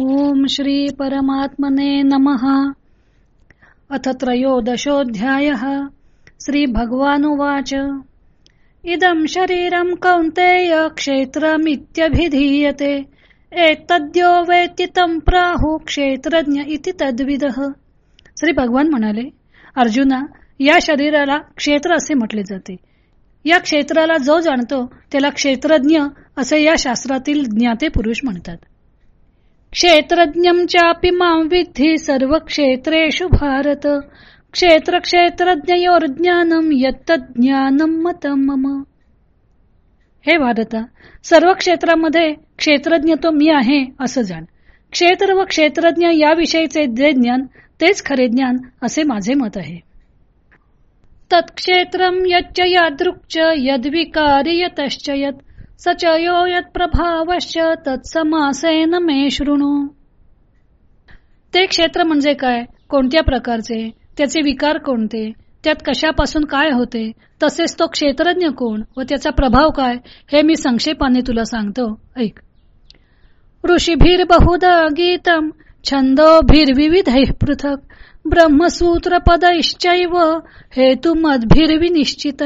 ओम श्री परमात्मने नमः। अथ त्रयोदशोऽध्याय। श्री भगवानुवाच। इदं शरीरं कौन्तेय क्षेत्रमित्यभिधीयते। एतद्यो वेत्ति तं प्राहु क्षेत्रज्ञ इति तद्विदः। श्री भगवान म्हणाले अर्जुना या शरीराला क्षेत्र असे म्हटले जाते. या क्षेत्राला जो जाणतो त्याला क्षेत्रज्ञ असे या शास्त्रातील ज्ञाते पुरुष म्हणतात. क्षेत्रज्ञं चापि मां विद्धी सर्वक्षेत्रेषु भारत। क्षेत्र क्षेत्रज्ञयोर ज्ञानम मतम मम। हे भारता सर्व क्षेत्रामध्ये क्षेत्रज्ञ तो मी आहे असं जाण। क्षेत्र व क्षेत्रज्ञ याविषयीचे जे ज्ञान तेच खरे ज्ञान असे माझे मत आहे। तत्क्षेत्रम यच्च यादृक्च यद्विकारी यतश्च यत्। सचयो प्रभावश्च तत्समासेन मे शृणू. ते क्षेत्र म्हणजे काय? कोणत्या प्रकारचे? त्याचे विकार कोणते? त्यात कशापासून काय होते? तसेच तो क्षेत्रज्ञ कोण व त्याचा प्रभाव काय? हे मी संक्षेपाने तुला सांगतो. ऐक. ऋषीभीर बहुदा गीतम छंदोभिर्विविध पृथक ब्रह्मसूत्र पदैश्चैव हेतु निश्चित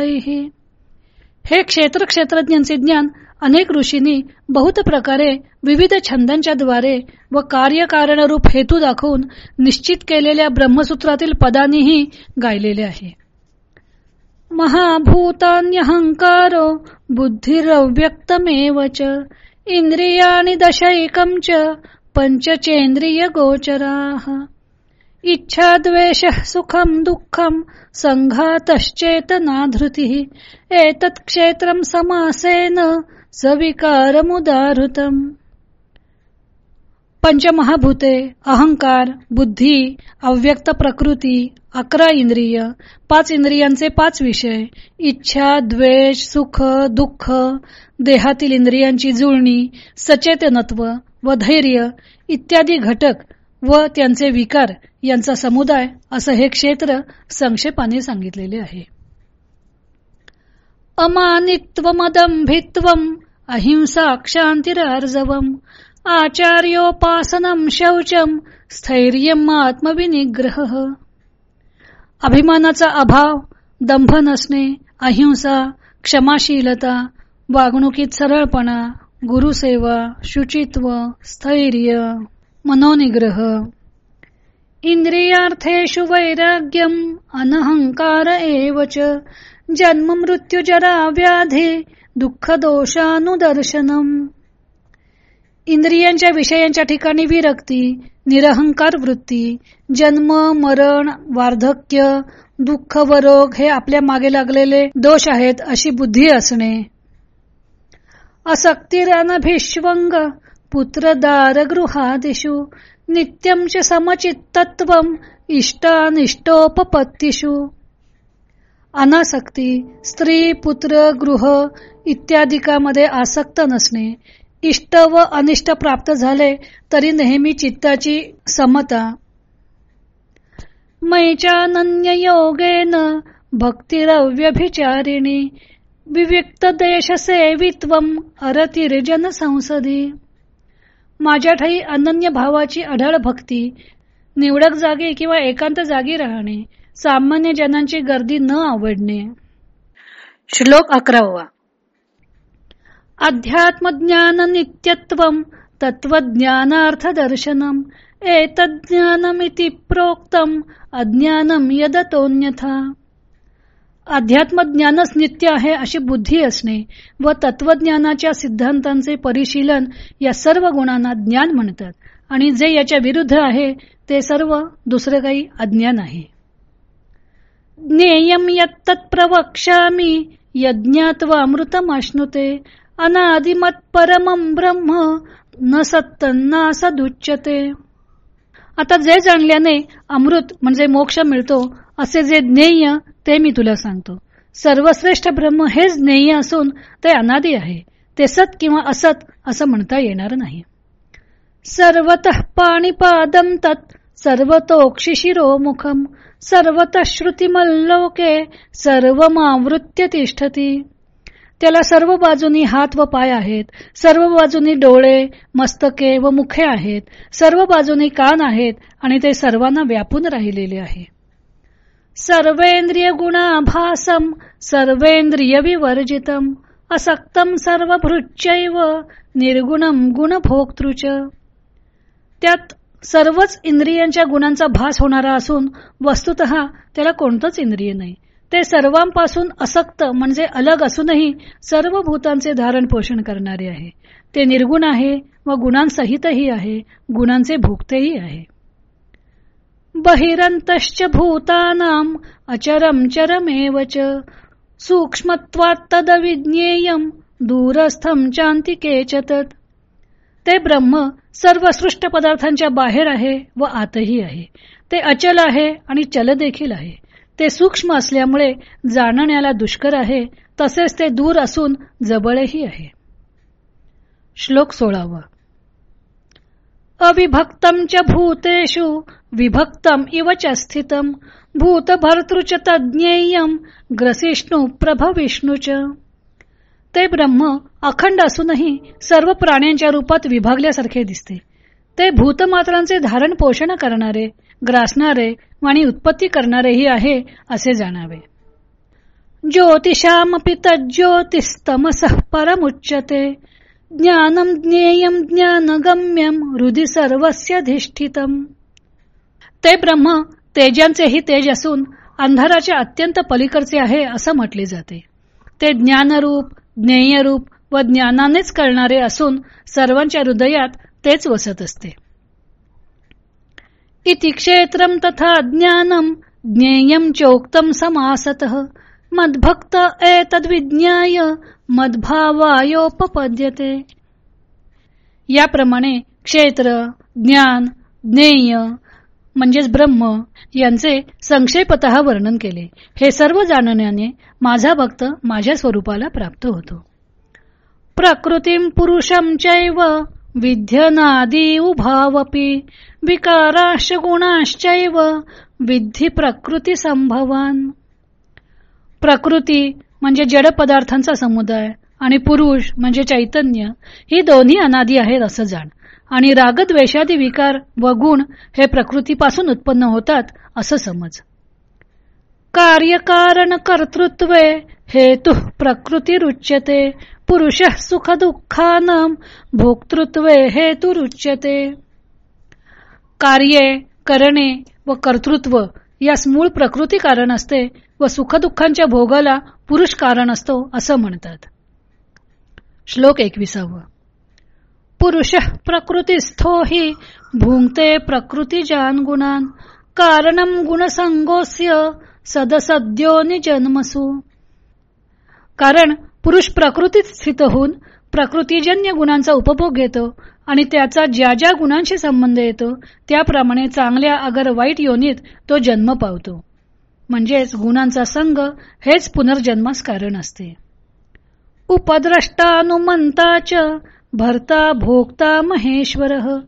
हे क्षेत्र क्षेत्रज्ञांचे ज्ञान अनेक ऋषींनी बहुत प्रकारे विविध छंदांच्या द्वारे व कार्यकारणरूप हेतू दाखवून निश्चित केलेल्या ब्रह्मसूत्रातील पदांनीही गायलेले आहे. महाभूतान्यहंकारो बुद्धिरव्यक्तमेवच इंद्रियाणी दशैकम च पंचचेंद्रिय गोचरा इच्छा द्वेष सुखम दुःखम संघातश्चेतनाधृती एतत् क्षेत्रम समासेन सविकारमुदाहृतम। पंचमहाभूते अहंकार बुद्धी अव्यक्त प्रकृती अकरा इंद्रिय पाच इंद्रियांचे पाच विषय इच्छा द्वेष सुख दुःख देहातील इंद्रियांची जुळणी सचेतनत्व व धैर्य इत्यादी घटक व त्यांचे विकार यांचा समुदाय असं हे क्षेत्र संक्षेपाने सांगितलेले आहे. अमानित्वमदंभित्वम अहिंसा क्षांतिरार्जवम आचार्योपासनम शौचम स्थैर्य आत्मविनिग्रह. अभिमानाचा अभाव दंभ नसणे अहिंसा क्षमाशीलता वागणुकीत सरळपणा गुरुसेवा शुचित्व स्थैर्य मनोनिग्रह. इंद्रियार्थेषु वैराग्यम अनहंकार एवच जन्म मृत्यू जरा व्याधी दुःख दोषानुदर्शनम। इंद्रियांच्या विषयांच्या ठिकाणी विरक्ती निरहंकार वृत्ती जन्म मरण वार्धक्य दुःख व रोग हे आपल्या मागे लागलेले दोष आहेत अशी बुद्धी असणे। असक्तिरनभिष्वंग पुत्रदार गृहादिषु नित्यं च समचित्तत्वम इष्टानिष्टोपत्तीषु अनासक्ती स्त्री पुत्र गृह इत्यादिकामध्ये आसक्त नसणे इष्ट व अनिष्ट प्राप्त झाले तरी नेहमी चित्ताची समता। मैचानन्य योगेन भक्तिरव्यभिचारिणी विविक्त देश सेवित्वम अरतिर्जन संसदी माझ्या ठाई अनन्य भावाची अढळ भक्ती निवडक जागी किंवा एकांत जागी राहणे सामान्य जनांची गर्दी न आवडणे. श्लोक अकरावा. अध्यात्मज्ञान नित्यत्व तत्वज्ञानार्थ दर्शनम एतज्ञानमिति प्रोक्तम अज्ञानम यदतोन्यथा अध्यात्मज्ञानच नित्य आहे अशी बुद्धी असणे व तत्वज्ञानाच्या सिद्धांतांचे परिशीलन या सर्व गुणांना ज्ञान म्हणतात. आणि जे याच्या विरुद्ध आहे ते सर्व दुसरे काही अज्ञान आहे. ज्ञेयम यत्तत्प्रवक्ष्यामी यज्ञात्व अमृतम अश्नुते अनादिमत परमं ब्रह्म न सत्तन्ना सदुच्यते आता जे जाणल्याने अमृत म्हणजे मोक्ष मिळतो असे जे ज्ञेय ते मी तुला सांगतो. सर्वश्रेष्ठ ब्रह्म हेच ज्ञेय असून ते अनादी आहे. ते सत किंवा असत असं म्हणता येणार नाही. सर्वत पाणीपादम तत् सर्वतोक्षिशिरो मुखम सर्वत श्रुतिमल्लोके सर्वमावृत्य तिष्ठती. त्याला सर्व बाजूनी हात व पाय आहेत. सर्व बाजूनी डोळे मस्तके व मुखे आहेत. सर्व बाजूनी कान आहेत आणि ते सर्वांना व्यापून राहिलेले आहे. सर्वेंद्रिय गुणाभासम सर्वेंद्रिय विवर्जितम असक्तम सर्वभृच्चैव निर्गुणम गुणभोक्तृच. त्यात सर्वच इंद्रियांच्या गुणांचा भास होणारा असून वस्तुत त्याला कोणतंच इंद्रिय नाही. ते सर्वांपासून असक्त म्हणजे अलग असूनही सर्व भूतांचे धारण पोषण करणारे आहे. ते निर्गुण आहे व गुणांसहितही आहे गुणांचे भोगतेही आहे. बहिरंतश्च भूतानाम अचरम चरमेव सूक्ष्मत्वात विज्ञेयम दूरस्थम चांतिके चतत ते ब्रह्म सर्व सृष्ट पदार्थांच्या बाहेर आहे व आतही आहे. ते अचल आहे आणि चल देखील आहे. ते सूक्ष्म असल्यामुळे जाणण्याला दुष्कर आहे तसेच ते दूर असून जबळही आहे. श्लोक सोळावा. अविभक्तम च भूतेषु विभक्तम इव च स्थितम भूत भरतृच तज्ञेयम ग्रसिष्णू प्रभ विष्णूच ते ब्रह्म अखंड असूनही सर्व प्राण्यांच्या रूपात विभागल्यासारखे दिसते. ते भूतमात्रांचे धारण पोषण करणारे ग्रासणारे आणि उत्पत्ती करणारेही आहे असे जाणावे. ज्योतिषामपि तज्ज्योतिस्तमस परमुच्यते. ज्ञानम ज्ञेयम ज्ञानगम्यम हृदय सर्वस्यधिष्ठितम ते ब्रह्म तेजांचेही तेज असून अंधाराच्या अत्यंत पलीकडचे आहे असं म्हटले जाते. ते ज्ञानरूप ज्ञेयरूप व ज्ञानानेच कळणारे असून सर्वांच्या हृदयात तेच वसत असते. इति क्षेत्रम तथा ज्ञानम ज्ञेयम चोक्तम समासत। मद्भक्त एतद्विज्ञाय मद्भावायोपपद्यते। याप्रमाणे क्षेत्र ज्ञान ज्ञेय म्हणजेच ब्रह्म यांचे संक्षेपत वर्णन केले. हे सर्व जाणण्याने माझा भक्त माझ्या स्वरूपाला प्राप्त होतो. प्रकृतीम पुरुषम चैव विध्यनादी उभावपी विकाराश गुणाश्चैव विधी प्रकृती संभवान. प्रकृती म्हणजे जड पदार्थांचा समुदाय आणि पुरुष म्हणजे चैतन्य. ही दोन्ही अनादी आहेत असं जाण. आणि रागद्वेषादी विकार व गुण हे प्रकृतीपासून उत्पन्न होतात असं समज. कार्यकारण कर्तृत्वे हेतु प्रकृती रुच्यते पुरुष सुख दुःखान भोक्तृत्वे हेतुरुच्यते कार्ये करणे व कर्तृत्व यास मूळ प्रकृती कारण असते व सुखदुःखांच्या भोगाला पुरुष कारण असतो असं म्हणतात. श्लोक एकविसाव. पुरुष प्रकृतीस्थो हि भुंगते प्रकृती जान गुणान कारणम गुणसंगोस्य सदसद्यो जन्मसु कारण पुरुष प्रकृतीत स्थित होऊन प्रकृतीजन्य गुणांचा उपभोग घेतो आणि त्याचा ज्या ज्या गुणांशी संबंध येतो त्याप्रमाणे चांगल्या अगर वाईट योनीत तो जन्म पावतो. म्हणजेच गुणांचा संघ हेच पुनर्जन्मास कारण असते. उपद्रष्टानुमंताच भरता भोगता महेश्वर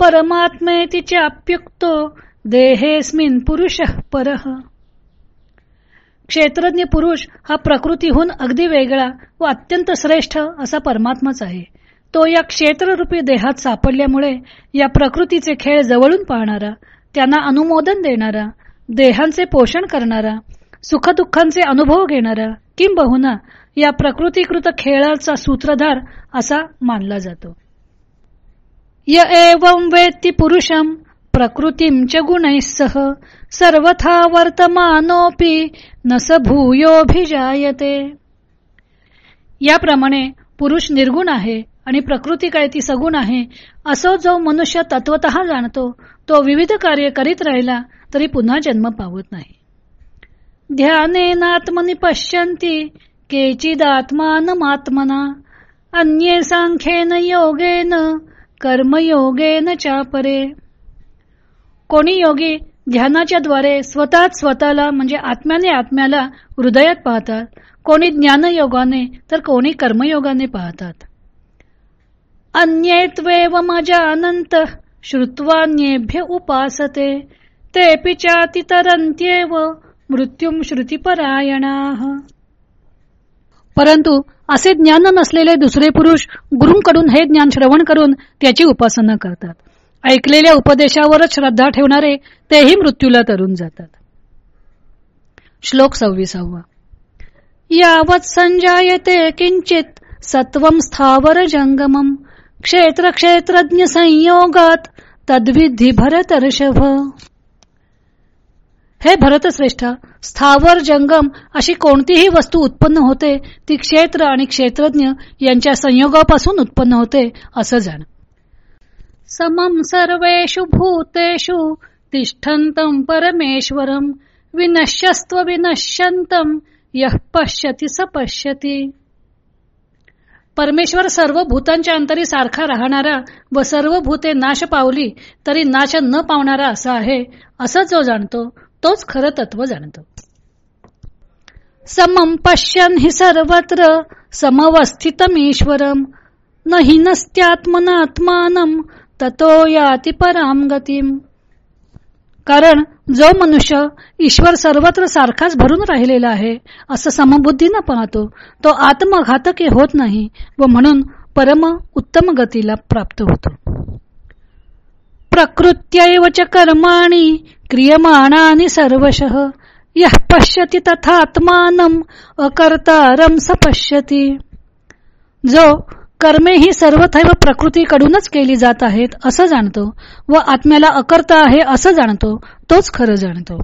परमात्मेति अप्युक्तो देहेस्मिन पुरुष परह क्षेत्रज्ञ पुरुष हा प्रकृतीहून अगदी वेगळा व अत्यंत श्रेष्ठ असा परमात्माच आहे. तो या क्षेत्ररूपी देहात सापडल्यामुळे या प्रकृतीचे खेळ जवळून पाहणारा त्यांना अनुमोदन देणारा देहांचे पोषण करणारा सुखदुःखांचे अनुभव घेणारा किंबहुना या प्रकृतीकृत खेळाचा सूत्रधार असा मानला जातो. य एवं वेत्ती पुरुषम प्रकृतीम च गुणैः सर्वथा वर्तमानोपी नस भूयोभिजायते याप्रमाणे पुरुष निर्गुण आहे आणि प्रकृती काय ती सगुण आहे असो जो मनुष्य तत्वत जाणतो तो विविध कार्य करीत राहिला तरी पुन्हा जन्म पावत नाही. ध्यानेनात्मनि पश्यंती केचिदात्मानमात्मना अन्ये सांख्येन योगेन कर्मयोगेन चापरे. कोणी योगी ध्यानाच्या द्वारे स्वतःच स्वतःला म्हणजे आत्म्याने आत्म्याला हृदयात पाहतात. कोणी ज्ञानयोगाने तर कोणी कर्मयोगाने पाहतात. अन्येत्वेव अनंत श्रुत्वान्येभ्य उपासते. ते पिचातितरंत्येव मृत्युम श्रुतीपरायणा. परंतु असे ज्ञान नसलेले दुसरे पुरुष गुरुंकडून हे ज्ञान श्रवण करून त्याची उपासना करतात. ऐकलेल्या उपदेशावरच श्रद्धा ठेवणारे तेही मृत्यूला तरून जातात. श्लोक सव्वीसावा. यावत संजायते किंचित सत्व स्थावर जंगमम क्षेत्र क्षेत्रज्ञ संयोगात तद्विधी भरतर्षभ. हे भरतश्रेष्ठ स्थावर जंगम अशी कोणतीही वस्तू उत्पन्न होते ती क्षेत्र आणि क्षेत्रज्ञ यांच्या संयोगापासून उत्पन्न होते असं जाण समम सर्वेषु भूतेषु तिष्ठन्तं परमेश्वरम विनश्यस्त्व विनश्यंतम यह पश्यती स पश्यती। परमेश्वर सर्व भूतांच्या अंतरी सारखा राहणारा व सर्व भूते नाश पावली तरी नाश न पावणारा असा आहे असं जो जाणतो तोच खरं तत्व जाणतो। समम पश्यन हि सर्वत्र समवस्थितमीश्वरम न हिनस्त्यात्मनात्मानम ततो याति पराम गतीम. कारण जो मनुष्य ईश्वर सर्वत्र सारखाच भरून राहिलेला आहे असं समबुद्धीनं पाहतो तो आत्मघातकी होत नाही व म्हणून परम उत्तम गतीला प्राप्त होतो. प्रकृत्यैव च कर्माणि क्रियमाणानि सर्वशः यः पश्यति तथात्मानम अकर्तारम स पश्यति. जो कर्मे ही सर्वथैव प्रकृतीकडूनच केली जात आहेत असं जाणतो व आत्म्याला अकर्ता आहे असं जाणतो तोच खरं जाणतो.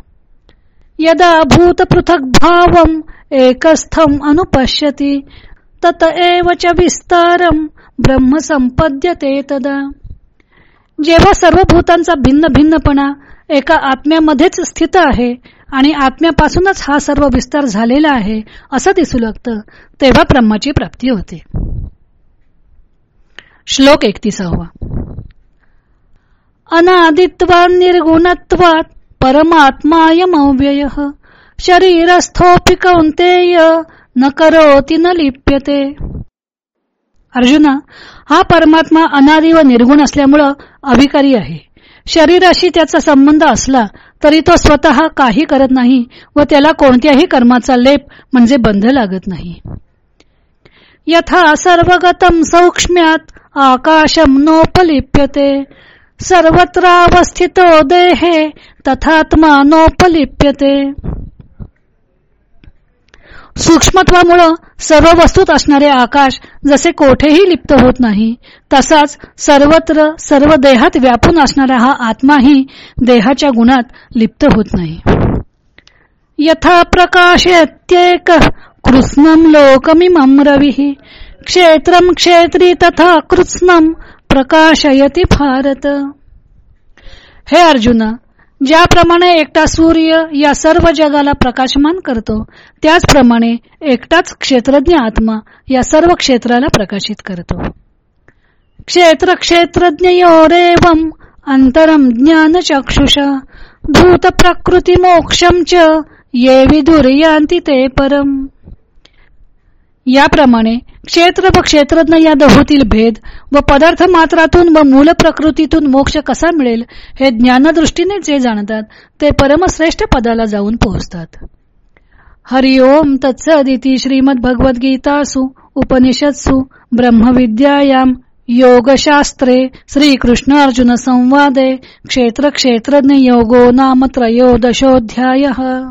यदा भूत पृथक भावम एकस्थम अनुपश्यती तत एव च विस्तारम ब्रह्म संपद्यते तदा. जेव्हा सर्व भूतांचा भिन्न भिन्नपणा एका आत्म्यामध्येच स्थित आहे आणि आत्म्यापासूनच हा सर्व विस्तार झालेला आहे असं दिसू लागतं तेव्हा ब्रह्माची प्राप्ती होते. श्लोक एकतीसावा. अनादित्वा निर्गुणत्वात परमात्मायमव्यय. शरीरस्थोपि कौंतेय न करोति न लिप्यते. अर्जुना हा परमात्मा अनादि व निर्गुण असल्यामुळं अभिकारी आहे. शरीराशी त्याचा संबंध असला तरी तो स्वतः काही करत नाही व त्याला कोणत्याही कर्माचा लेप म्हणजे बंध लागत नाही. यथा सर्वगतम सौक्ष्म्यात आकाशम नोपलिप्यते सर्वत्रावस्थितो देहे तथात्मा नोपलिप्यते सूक्ष्मत्वामुळं सर्व वस्तूत असणारे आकाश जसे कोठेही लिप्त होत नाही तसाच सर्वत्र सर्व देहात व्यापून असणारा हा आत्माही देहाच्या गुणात लिप्त होत नाही। यथा प्रकाशत्येक कृष्णम लोकमिमं रवी। क्षेत्रम क्षेत्री तथा कृत्स्नम प्रकाशयती भारत. हे अर्जुना ज्याप्रमाणे एकटा सूर्य या सर्व जगाला प्रकाशमान करतो त्याचप्रमाणे एकटाच क्षेत्रज्ञ आत्मा या सर्व क्षेत्राला प्रकाशित करतो. क्षेत्र क्षेत्रज्ञयोरेवम अंतरम ज्ञान चक्षुष भूत प्रकृती मोक्षम च ये विदुर्यांती ते परम. याप्रमाणे क्षेत्र व क्षेत्रज्ञ या दोहोतील भेद व पदार्थ मात्रातून व मूल प्रकृतीतून मोक्ष कसा मिळेल हे ज्ञानदृष्टीने जे जाणतात ते परमश्रेष्ठ पदाला जाऊन पोहोचतात. हरिओम तत्सदिती श्रीमद भगवद्गीतासु उपनिषत्सु ब्रह्मविद्यायाम योगशास्त्रे श्रीकृष्ण अर्जुन संवादे क्षेत्र क्षेत्रज्ञ योगो नाम त्रयोदशोऽध्यायः.